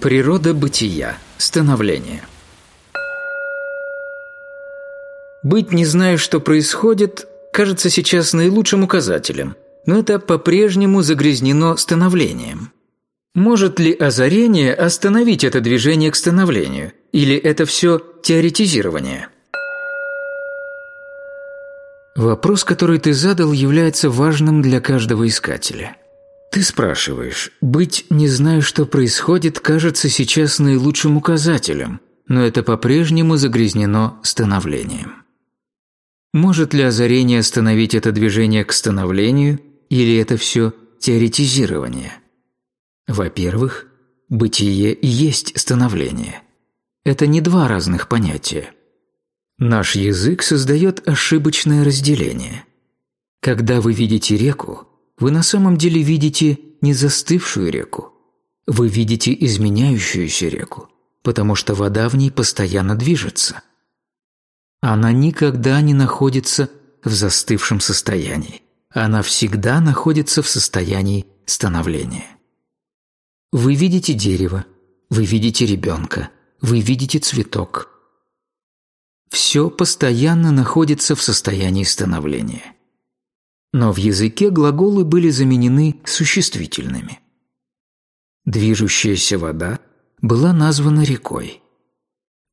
Природа бытия. Становление. Быть не зная, что происходит, кажется сейчас наилучшим указателем, но это по-прежнему загрязнено становлением. Может ли озарение остановить это движение к становлению, или это все теоретизирование? Вопрос, который ты задал, является важным для каждого искателя – ты спрашиваешь, быть, не зная, что происходит, кажется сейчас наилучшим указателем, но это по-прежнему загрязнено становлением. Может ли озарение остановить это движение к становлению, или это все теоретизирование? Во-первых, бытие и есть становление. Это не два разных понятия. Наш язык создает ошибочное разделение. Когда вы видите реку, вы на самом деле видите не застывшую реку. Вы видите изменяющуюся реку, потому что вода в ней постоянно движется. Она никогда не находится в застывшем состоянии. Она всегда находится в состоянии становления. Вы видите дерево, вы видите ребенка, вы видите цветок. Все постоянно находится в состоянии становления. Но в языке глаголы были заменены существительными. Движущаяся вода была названа рекой.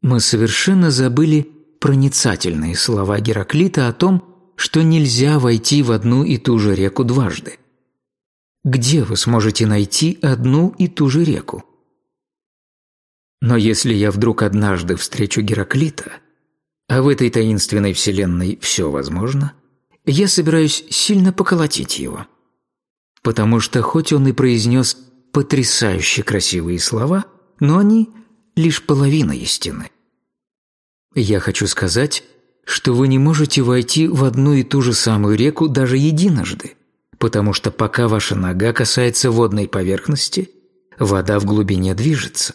Мы совершенно забыли проницательные слова Гераклита о том, что нельзя войти в одну и ту же реку дважды. Где вы сможете найти одну и ту же реку? Но если я вдруг однажды встречу Гераклита, а в этой таинственной вселенной все возможно – я собираюсь сильно поколотить его. Потому что хоть он и произнес потрясающе красивые слова, но они лишь половина истины. Я хочу сказать, что вы не можете войти в одну и ту же самую реку даже единожды, потому что пока ваша нога касается водной поверхности, вода в глубине движется.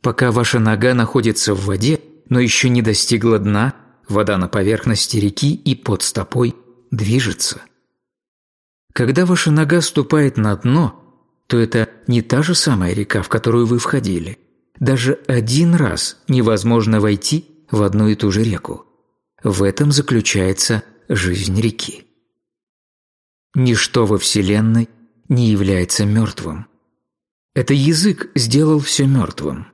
Пока ваша нога находится в воде, но еще не достигла дна – Вода на поверхности реки и под стопой движется. Когда ваша нога ступает на дно, то это не та же самая река, в которую вы входили. Даже один раз невозможно войти в одну и ту же реку. В этом заключается жизнь реки. Ничто во Вселенной не является мертвым. Это язык сделал все мертвым.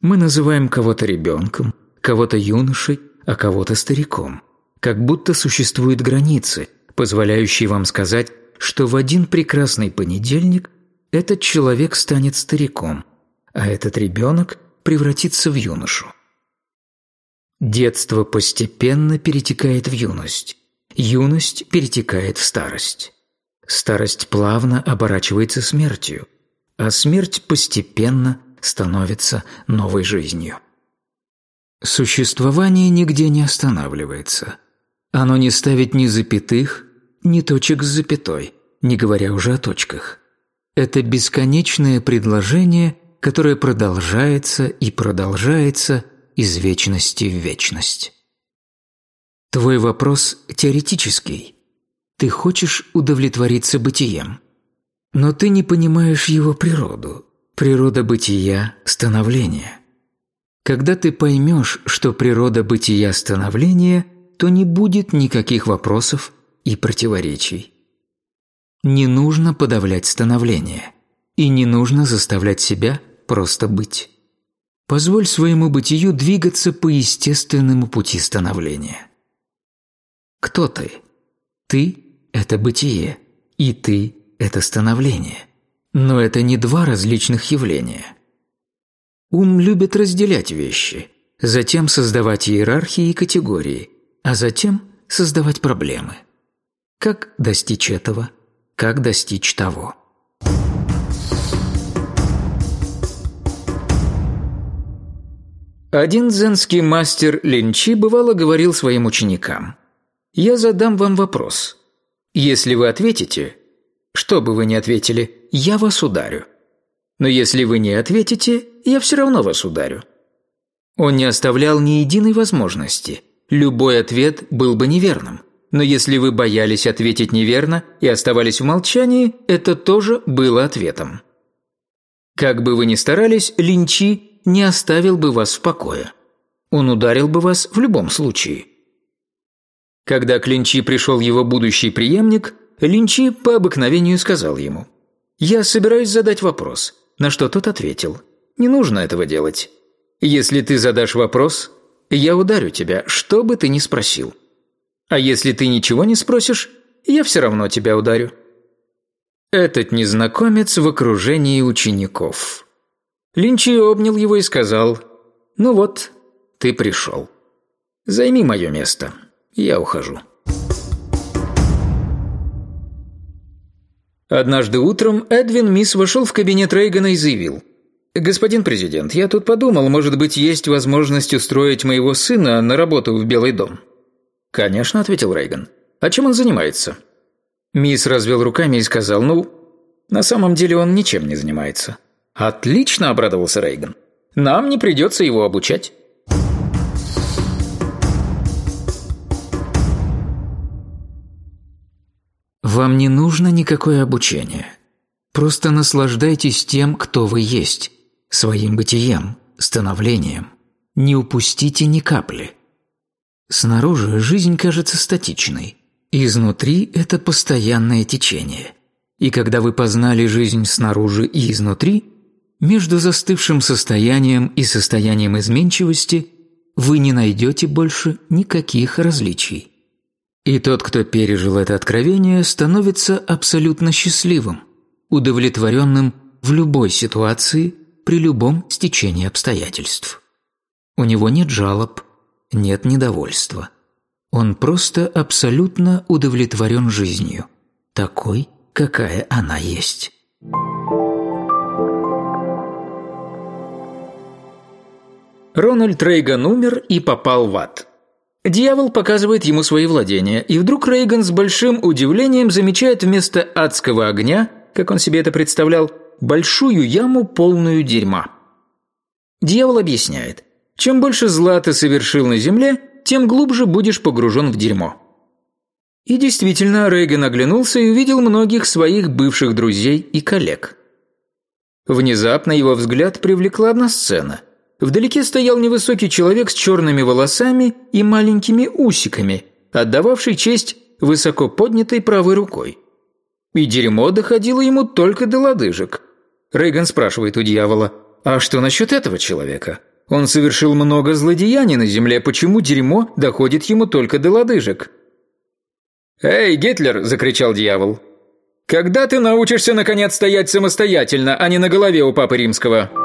Мы называем кого-то ребенком, кого-то юношей, а кого-то стариком. Как будто существуют границы, позволяющие вам сказать, что в один прекрасный понедельник этот человек станет стариком, а этот ребенок превратится в юношу. Детство постепенно перетекает в юность. Юность перетекает в старость. Старость плавно оборачивается смертью, а смерть постепенно становится новой жизнью. Существование нигде не останавливается. Оно не ставит ни запятых, ни точек с запятой, не говоря уже о точках. Это бесконечное предложение, которое продолжается и продолжается из вечности в вечность. Твой вопрос теоретический. Ты хочешь удовлетвориться бытием. Но ты не понимаешь его природу. Природа бытия – становление – когда ты поймешь, что природа бытия становления, то не будет никаких вопросов и противоречий. Не нужно подавлять становление, и не нужно заставлять себя просто быть. Позволь своему бытию двигаться по естественному пути становления. Кто ты? Ты – это бытие, и ты – это становление. Но это не два различных явления – Ум любит разделять вещи, затем создавать иерархии и категории, а затем создавать проблемы. Как достичь этого? Как достичь того? Один дзенский мастер Линчи бывало говорил своим ученикам «Я задам вам вопрос. Если вы ответите, что бы вы ни ответили, я вас ударю. Но если вы не ответите, я все равно вас ударю». Он не оставлял ни единой возможности. Любой ответ был бы неверным. Но если вы боялись ответить неверно и оставались в молчании, это тоже было ответом. Как бы вы ни старались, Линчи не оставил бы вас в покое. Он ударил бы вас в любом случае. Когда к Линчи пришел его будущий преемник, Линчи по обыкновению сказал ему «Я собираюсь задать вопрос», на что тот ответил «Не нужно этого делать. Если ты задашь вопрос, я ударю тебя, что бы ты ни спросил. А если ты ничего не спросишь, я все равно тебя ударю». Этот незнакомец в окружении учеников. Линчи обнял его и сказал «Ну вот, ты пришел. Займи мое место». Я ухожу. Однажды утром Эдвин Мисс вошел в кабинет Рейгана и заявил. «Господин президент, я тут подумал, может быть, есть возможность устроить моего сына на работу в Белый дом?» «Конечно», – ответил Рейган. «А чем он занимается?» Мисс развел руками и сказал, «Ну, на самом деле он ничем не занимается». «Отлично», – обрадовался Рейган. «Нам не придется его обучать». Вам не нужно никакое обучение. Просто наслаждайтесь тем, кто вы есть, своим бытием, становлением. Не упустите ни капли. Снаружи жизнь кажется статичной. Изнутри – это постоянное течение. И когда вы познали жизнь снаружи и изнутри, между застывшим состоянием и состоянием изменчивости вы не найдете больше никаких различий. И тот, кто пережил это откровение, становится абсолютно счастливым, удовлетворенным в любой ситуации, при любом стечении обстоятельств. У него нет жалоб, нет недовольства. Он просто абсолютно удовлетворен жизнью, такой, какая она есть. Рональд Рейган умер и попал в ад. Дьявол показывает ему свои владения, и вдруг Рейган с большим удивлением замечает вместо адского огня, как он себе это представлял, большую яму, полную дерьма. Дьявол объясняет, чем больше зла ты совершил на земле, тем глубже будешь погружен в дерьмо. И действительно, Рейган оглянулся и увидел многих своих бывших друзей и коллег. Внезапно его взгляд привлекла одна сцена – Вдалеке стоял невысокий человек с черными волосами и маленькими усиками, отдававший честь высоко поднятой правой рукой. И дерьмо доходило ему только до лодыжек. Рейган спрашивает у дьявола, «А что насчет этого человека? Он совершил много злодеяний на земле, почему дерьмо доходит ему только до лодыжек?» «Эй, Гитлер!» – закричал дьявол. «Когда ты научишься наконец стоять самостоятельно, а не на голове у Папы Римского?»